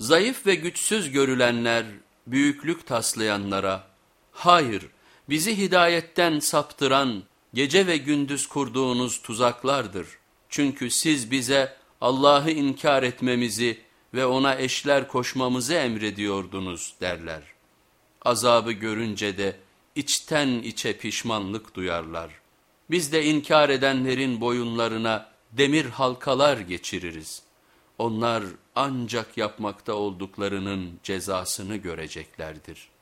Zayıf ve güçsüz görülenler, büyüklük taslayanlara, hayır bizi hidayetten saptıran, gece ve gündüz kurduğunuz tuzaklardır. Çünkü siz bize Allah'ı inkar etmemizi ve ona eşler koşmamızı emrediyordunuz derler. Azabı görünce de içten içe pişmanlık duyarlar. Biz de inkar edenlerin boyunlarına demir halkalar geçiririz. Onlar ancak yapmakta olduklarının cezasını göreceklerdir.''